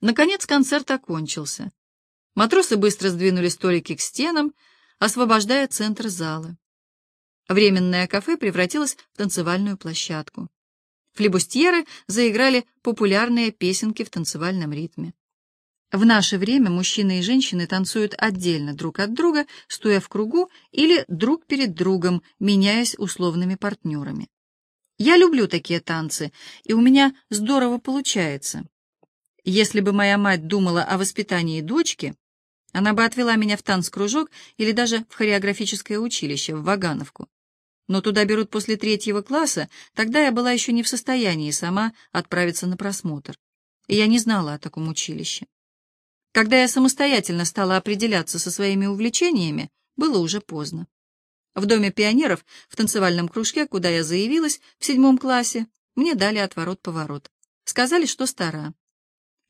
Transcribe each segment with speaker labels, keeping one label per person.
Speaker 1: Наконец концерт окончился. Матросы быстро сдвинули столики к стенам, освобождая центр зала. Временное кафе превратилось в танцевальную площадку. Флебустьеры заиграли популярные песенки в танцевальном ритме. В наше время мужчины и женщины танцуют отдельно друг от друга, стоя в кругу или друг перед другом, меняясь условными партнерами. Я люблю такие танцы, и у меня здорово получается. Если бы моя мать думала о воспитании дочки, она бы отвела меня в танц-кружок или даже в хореографическое училище, в Вагановку. Но туда берут после третьего класса, тогда я была еще не в состоянии сама отправиться на просмотр. И я не знала о таком училище. Когда я самостоятельно стала определяться со своими увлечениями, было уже поздно. В Доме пионеров, в танцевальном кружке, куда я заявилась, в седьмом классе, мне дали отворот-поворот. Сказали, что стара.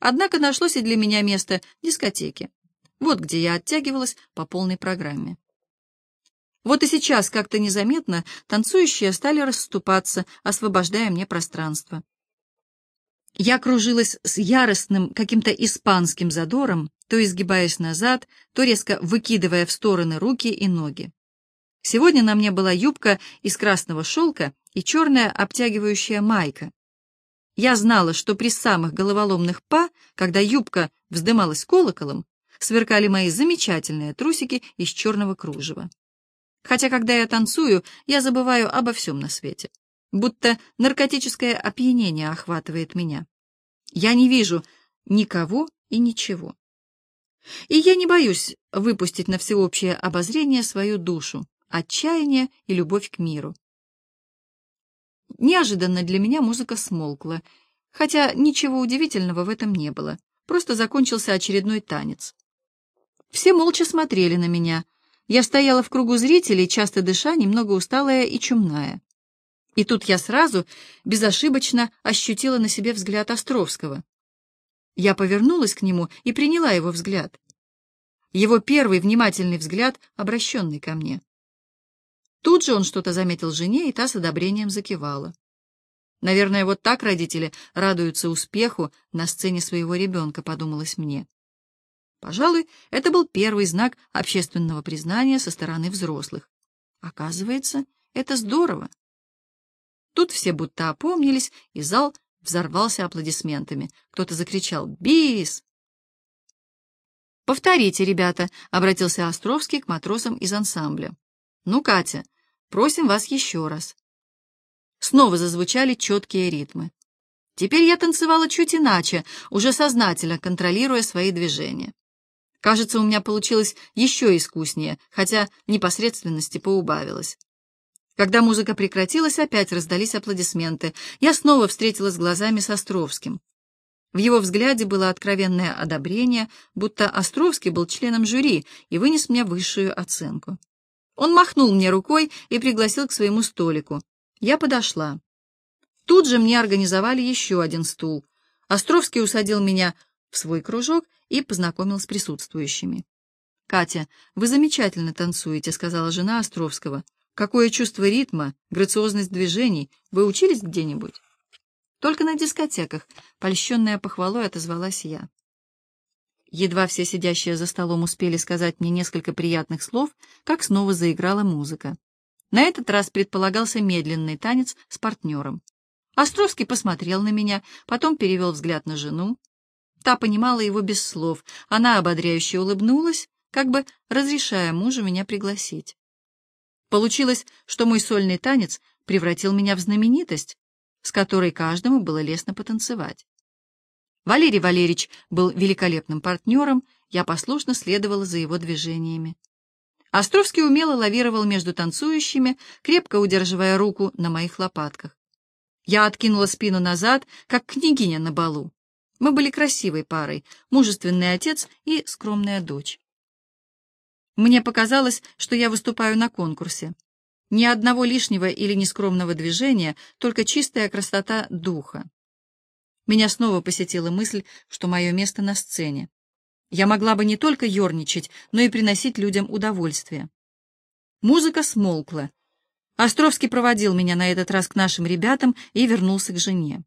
Speaker 1: Однако нашлось и для меня место дискотеки. Вот где я оттягивалась по полной программе. Вот и сейчас как-то незаметно танцующие стали расступаться, освобождая мне пространство. Я кружилась с яростным, каким-то испанским задором, то изгибаясь назад, то резко выкидывая в стороны руки и ноги. Сегодня на мне была юбка из красного шелка и черная обтягивающая майка. Я знала, что при самых головоломных па, когда юбка вздымалась колоколом, сверкали мои замечательные трусики из черного кружева. Хотя, когда я танцую, я забываю обо всем на свете будто наркотическое опьянение охватывает меня. Я не вижу никого и ничего. И я не боюсь выпустить на всеобщее обозрение свою душу, отчаяние и любовь к миру. Неожиданно для меня музыка смолкла, хотя ничего удивительного в этом не было, просто закончился очередной танец. Все молча смотрели на меня. Я стояла в кругу зрителей, часто дыша, немного усталая и чумная. И тут я сразу, безошибочно, ощутила на себе взгляд Островского. Я повернулась к нему и приняла его взгляд. Его первый внимательный взгляд, обращенный ко мне. Тут же он что-то заметил жене, и та с одобрением закивала. Наверное, вот так родители радуются успеху на сцене своего ребенка, подумалось мне. Пожалуй, это был первый знак общественного признания со стороны взрослых. Оказывается, это здорово. Тут все будто опомнились, и зал взорвался аплодисментами. Кто-то закричал «Бис!». «Повторите, ребята», — обратился Островский к матросам из ансамбля. «Ну, Катя, просим вас еще раз». Снова зазвучали четкие ритмы. Теперь я танцевала чуть иначе, уже сознательно контролируя свои движения. Кажется, у меня получилось еще искуснее, хотя непосредственности поубавилось. Когда музыка прекратилась, опять раздались аплодисменты. Я снова встретилась глазами с Островским. В его взгляде было откровенное одобрение, будто Островский был членом жюри и вынес мне высшую оценку. Он махнул мне рукой и пригласил к своему столику. Я подошла. Тут же мне организовали еще один стул. Островский усадил меня в свой кружок и познакомил с присутствующими. «Катя, вы замечательно танцуете», — сказала жена Островского. Какое чувство ритма, грациозность движений. Вы учились где-нибудь? Только на дискотеках, польщенная похвалой, отозвалась я. Едва все сидящие за столом успели сказать мне несколько приятных слов, как снова заиграла музыка. На этот раз предполагался медленный танец с партнером. Островский посмотрел на меня, потом перевел взгляд на жену. Та понимала его без слов. Она ободряюще улыбнулась, как бы разрешая мужу меня пригласить. Получилось, что мой сольный танец превратил меня в знаменитость, с которой каждому было лестно потанцевать. Валерий Валерьевич был великолепным партнером, я послушно следовала за его движениями. Островский умело лавировал между танцующими, крепко удерживая руку на моих лопатках. Я откинула спину назад, как княгиня на балу. Мы были красивой парой, мужественный отец и скромная дочь. Мне показалось, что я выступаю на конкурсе. Ни одного лишнего или нескромного движения, только чистая красота духа. Меня снова посетила мысль, что мое место на сцене. Я могла бы не только ерничать, но и приносить людям удовольствие. Музыка смолкла. Островский проводил меня на этот раз к нашим ребятам и вернулся к жене.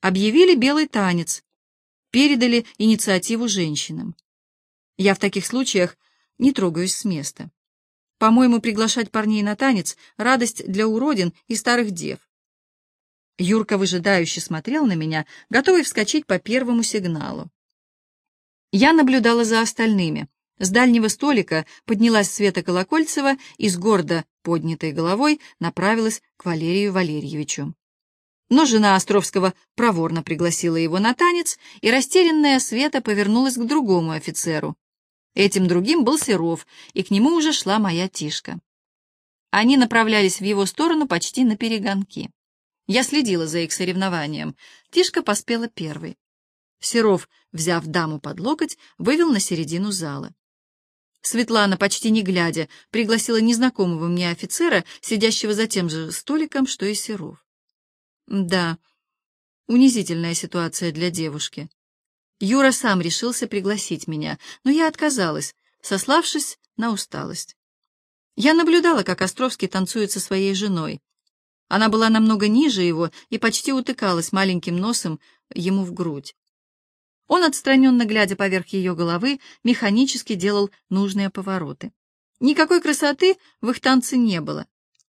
Speaker 1: Объявили белый танец. передали инициативу женщинам. Я в таких случаях не трогаюсь с места. По-моему, приглашать парней на танец — радость для уродин и старых дев. Юрка выжидающе смотрел на меня, готовый вскочить по первому сигналу. Я наблюдала за остальными. С дальнего столика поднялась Света Колокольцева и с гордо поднятой головой направилась к Валерию Валерьевичу. Но жена Островского проворно пригласила его на танец, и растерянная Света повернулась к другому офицеру. Этим другим был Серов, и к нему уже шла моя Тишка. Они направлялись в его сторону почти на перегонки. Я следила за их соревнованием. Тишка поспела первой. Серов, взяв даму под локоть, вывел на середину зала. Светлана, почти не глядя, пригласила незнакомого мне офицера, сидящего за тем же столиком, что и Серов. Да, унизительная ситуация для девушки. Юра сам решился пригласить меня, но я отказалась, сославшись на усталость. Я наблюдала, как Островский танцует со своей женой. Она была намного ниже его и почти утыкалась маленьким носом ему в грудь. Он, отстраненно глядя поверх ее головы, механически делал нужные повороты. Никакой красоты в их танце не было.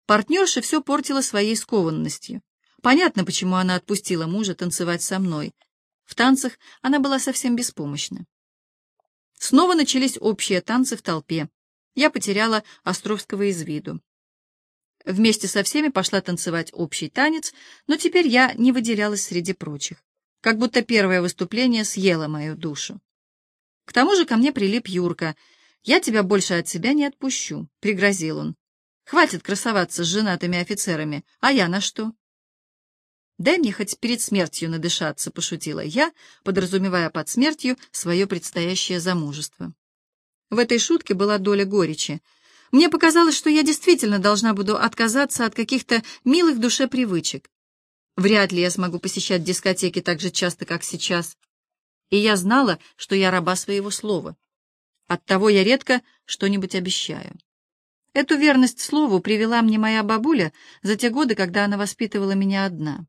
Speaker 1: Партнерша все портила своей скованностью. Понятно, почему она отпустила мужа танцевать со мной. В танцах она была совсем беспомощна. Снова начались общие танцы в толпе. Я потеряла Островского из виду. Вместе со всеми пошла танцевать общий танец, но теперь я не выделялась среди прочих как будто первое выступление съело мою душу. К тому же ко мне прилип Юрка. «Я тебя больше от себя не отпущу», — пригрозил он. «Хватит красоваться с женатыми офицерами, а я на что?» «Дай мне хоть перед смертью надышаться», — пошутила я, подразумевая под смертью свое предстоящее замужество. В этой шутке была доля горечи. Мне показалось, что я действительно должна буду отказаться от каких-то милых душе привычек, Вряд ли я смогу посещать дискотеки так же часто, как сейчас. И я знала, что я раба своего слова. Оттого я редко что-нибудь обещаю. Эту верность слову привела мне моя бабуля за те годы, когда она воспитывала меня одна.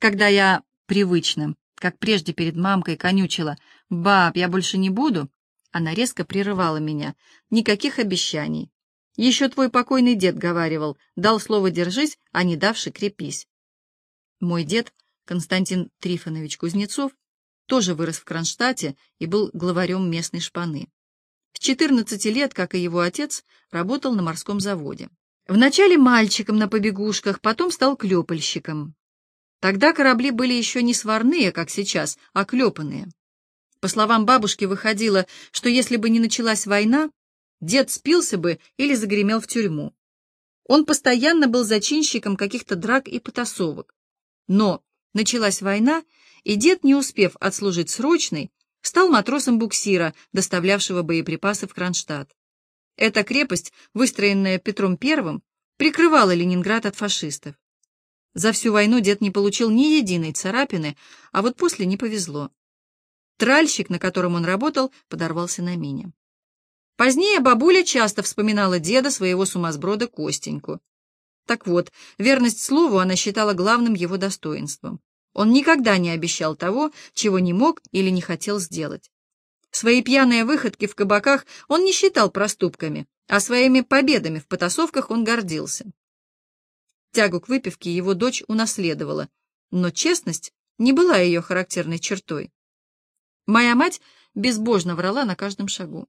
Speaker 1: Когда я привычным, как прежде перед мамкой, конючила «Баб, я больше не буду», она резко прерывала меня. Никаких обещаний. Еще твой покойный дед говаривал, дал слово «держись», а не давши «крепись». Мой дед, Константин Трифонович Кузнецов, тоже вырос в Кронштадте и был главарем местной шпаны. С 14 лет, как и его отец, работал на морском заводе. Вначале мальчиком на побегушках, потом стал клепальщиком. Тогда корабли были еще не сварные, как сейчас, а клепанные. По словам бабушки, выходило, что если бы не началась война, Дед спился бы или загремел в тюрьму. Он постоянно был зачинщиком каких-то драк и потасовок. Но началась война, и дед, не успев отслужить срочный, стал матросом буксира, доставлявшего боеприпасы в Кронштадт. Эта крепость, выстроенная Петром I, прикрывала Ленинград от фашистов. За всю войну дед не получил ни единой царапины, а вот после не повезло. Тральщик, на котором он работал, подорвался на мине. Позднее бабуля часто вспоминала деда своего сумасброда Костеньку. Так вот, верность слову она считала главным его достоинством. Он никогда не обещал того, чего не мог или не хотел сделать. Свои пьяные выходки в кабаках он не считал проступками, а своими победами в потасовках он гордился. Тягу к выпивке его дочь унаследовала, но честность не была ее характерной чертой. Моя мать безбожно врала на каждом шагу.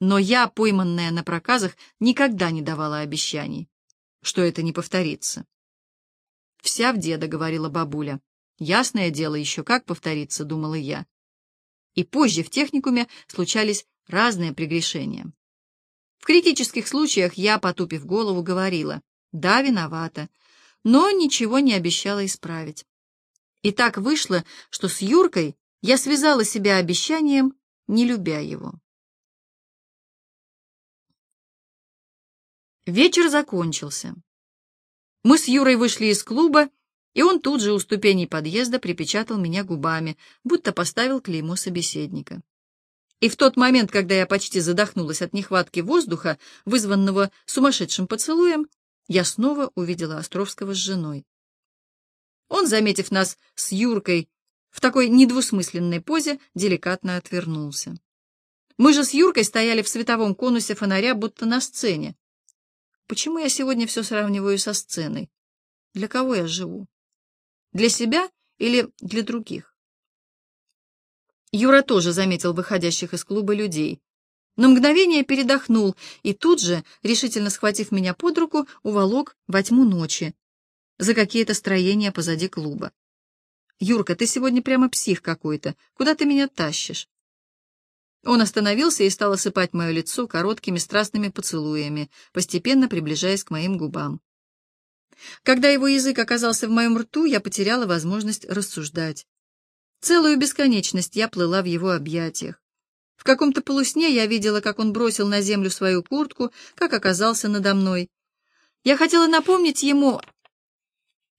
Speaker 1: Но я, пойманная на проказах, никогда не давала обещаний, что это не повторится. «Вся в деда», — говорила бабуля. «Ясное дело, еще как повторится», — думала я. И позже в техникуме случались разные прегрешения. В критических случаях я, потупив голову, говорила, «Да, виновата», но ничего не обещала исправить. И так вышло, что с Юркой я связала себя обещанием, не любя его. Вечер закончился. Мы с Юрой вышли из клуба, и он тут же у ступеней подъезда припечатал меня губами, будто поставил клеймо собеседника. И в тот момент, когда я почти задохнулась от нехватки воздуха, вызванного сумасшедшим поцелуем, я снова увидела Островского с женой. Он, заметив нас с Юркой в такой недвусмысленной позе деликатно отвернулся. Мы же с Юркой стояли в световом конусе фонаря, будто на сцене. Почему я сегодня все сравниваю со сценой? Для кого я живу? Для себя или для других? Юра тоже заметил выходящих из клуба людей. На мгновение передохнул и тут же, решительно схватив меня под руку, уволок во тьму ночи за какие-то строения позади клуба. «Юрка, ты сегодня прямо псих какой-то. Куда ты меня тащишь?» Он остановился и стал осыпать мое лицо короткими страстными поцелуями, постепенно приближаясь к моим губам. Когда его язык оказался в моем рту, я потеряла возможность рассуждать. Целую бесконечность я плыла в его объятиях. В каком-то полусне я видела, как он бросил на землю свою куртку, как оказался надо мной. Я хотела напомнить ему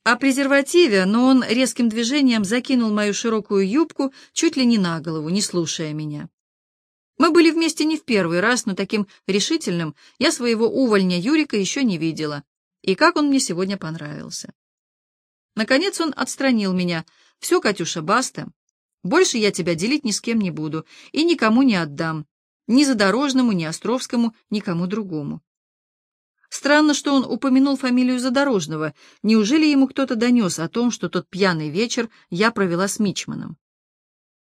Speaker 1: о презервативе, но он резким движением закинул мою широкую юбку чуть ли не на голову, не слушая меня. Мы были вместе не в первый раз, но таким решительным я своего увольня Юрика еще не видела. И как он мне сегодня понравился. Наконец он отстранил меня. «Все, Катюша, баста. Больше я тебя делить ни с кем не буду и никому не отдам. Ни Задорожному, ни Островскому, никому другому». Странно, что он упомянул фамилию Задорожного. Неужели ему кто-то донес о том, что тот пьяный вечер я провела с Мичманом?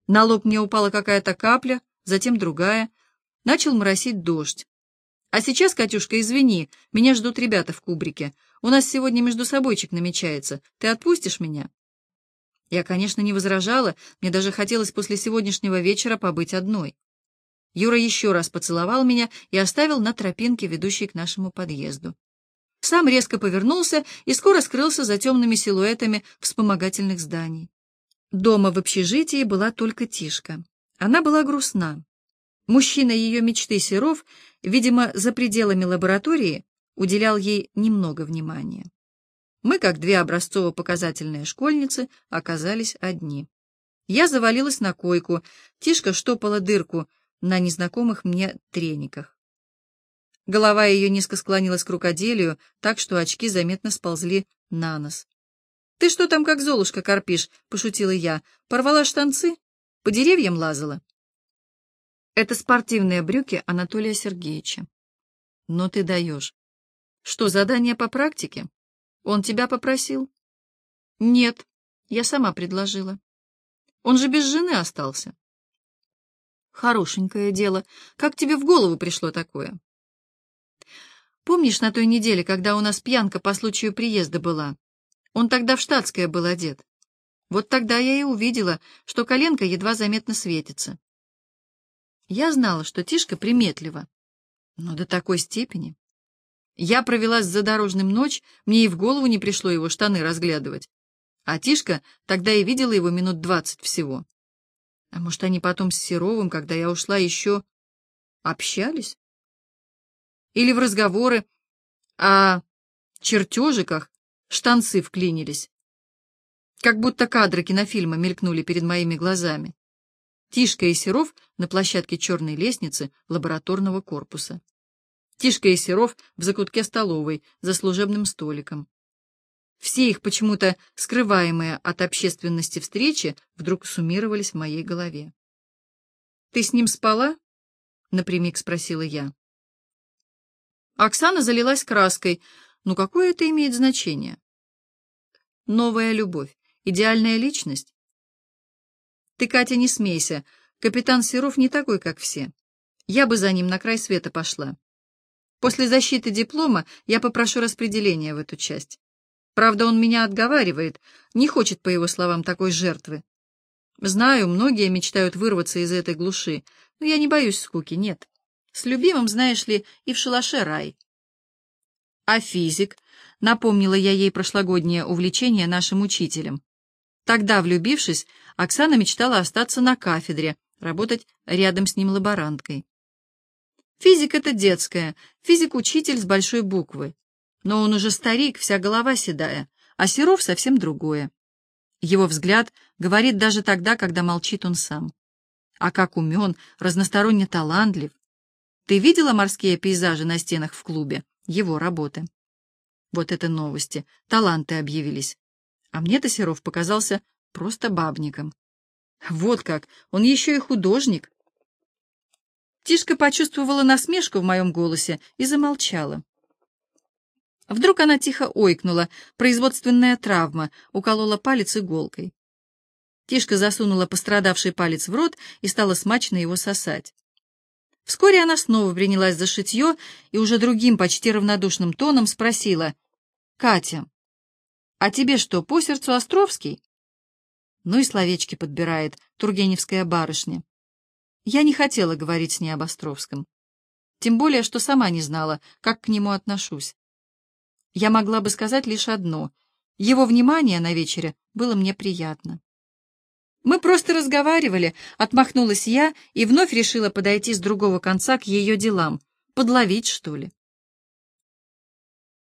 Speaker 1: На лоб мне упала какая-то капля, затем другая. Начал моросить дождь. А сейчас, Катюшка, извини, меня ждут ребята в кубрике. У нас сегодня между собойчик намечается. Ты отпустишь меня? Я, конечно, не возражала, мне даже хотелось после сегодняшнего вечера побыть одной. Юра еще раз поцеловал меня и оставил на тропинке, ведущей к нашему подъезду. Сам резко повернулся и скоро скрылся за темными силуэтами вспомогательных зданий. Дома в общежитии была только Тишка. Она была грустна. Мужчина ее мечты Серов, видимо, за пределами лаборатории, уделял ей немного внимания. Мы, как две образцово-показательные школьницы, оказались одни. Я завалилась на койку, Тишка штопала дырку на незнакомых мне трениках. Голова ее низко склонилась к рукоделию, так что очки заметно сползли на нос. «Ты что там как золушка корпишь?» — пошутила я. «Порвала штанцы?» По деревьям лазала. Это спортивные брюки Анатолия Сергеевича. Но ты даешь. Что, задание по практике? Он тебя попросил? Нет, я сама предложила. Он же без жены остался. Хорошенькое дело. Как тебе в голову пришло такое? Помнишь на той неделе, когда у нас пьянка по случаю приезда была? Он тогда в штатское был одет. Вот тогда я и увидела, что коленка едва заметно светится. Я знала, что Тишка приметлива, но до такой степени. Я провела с задорожным ночь, мне и в голову не пришло его штаны разглядывать. А Тишка тогда и видела его минут двадцать всего. А может, они потом с Серовым, когда я ушла, еще общались? Или в разговоры о чертежиках штанцы вклинились? Как будто кадры кинофильма мелькнули перед моими глазами. Тишка и Серов на площадке черной лестницы лабораторного корпуса. Тишка и Серов в закутке столовой за служебным столиком. Все их почему-то скрываемые от общественности встречи вдруг суммировались в моей голове. «Ты с ним спала?» — напрямик спросила я. Оксана залилась краской. «Ну какое это имеет значение?» «Новая любовь. Идеальная личность? Ты, Катя, не смейся. Капитан Серов не такой, как все. Я бы за ним на край света пошла. После защиты диплома я попрошу распределения в эту часть. Правда, он меня отговаривает, не хочет, по его словам, такой жертвы. Знаю, многие мечтают вырваться из этой глуши, но я не боюсь скуки, нет. С любимым, знаешь ли, и в шалаше рай. А физик? Напомнила я ей прошлогоднее увлечение нашим учителем. Тогда, влюбившись, Оксана мечтала остаться на кафедре, работать рядом с ним лаборанткой. Физик — это детская, физик-учитель с большой буквы. Но он уже старик, вся голова седая, а Серов совсем другое. Его взгляд говорит даже тогда, когда молчит он сам. А как умен, разносторонне талантлив. Ты видела морские пейзажи на стенах в клубе? Его работы. Вот это новости, таланты объявились. А мне-то Серов показался просто бабником. Вот как, он еще и художник. Тишка почувствовала насмешку в моем голосе и замолчала. Вдруг она тихо ойкнула, производственная травма, уколола палец иголкой. Тишка засунула пострадавший палец в рот и стала смачно его сосать. Вскоре она снова принялась за шитье и уже другим, почти равнодушным тоном спросила. «Катя, а тебе что, по сердцу Островский?» Ну и словечки подбирает Тургеневская барышня. Я не хотела говорить с ней об Островском. Тем более, что сама не знала, как к нему отношусь. Я могла бы сказать лишь одно. Его внимание на вечере было мне приятно. Мы просто разговаривали, отмахнулась я и вновь решила подойти с другого конца к ее делам. Подловить, что ли?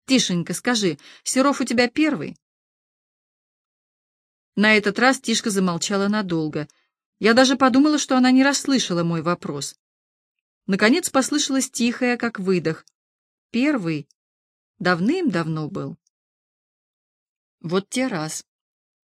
Speaker 1: Тишенька, скажи, Серов у тебя первый? На этот раз Тишка замолчала надолго. Я даже подумала, что она не расслышала мой вопрос. Наконец послышалось тихое, как выдох. Первый давным-давно был. Вот те раз.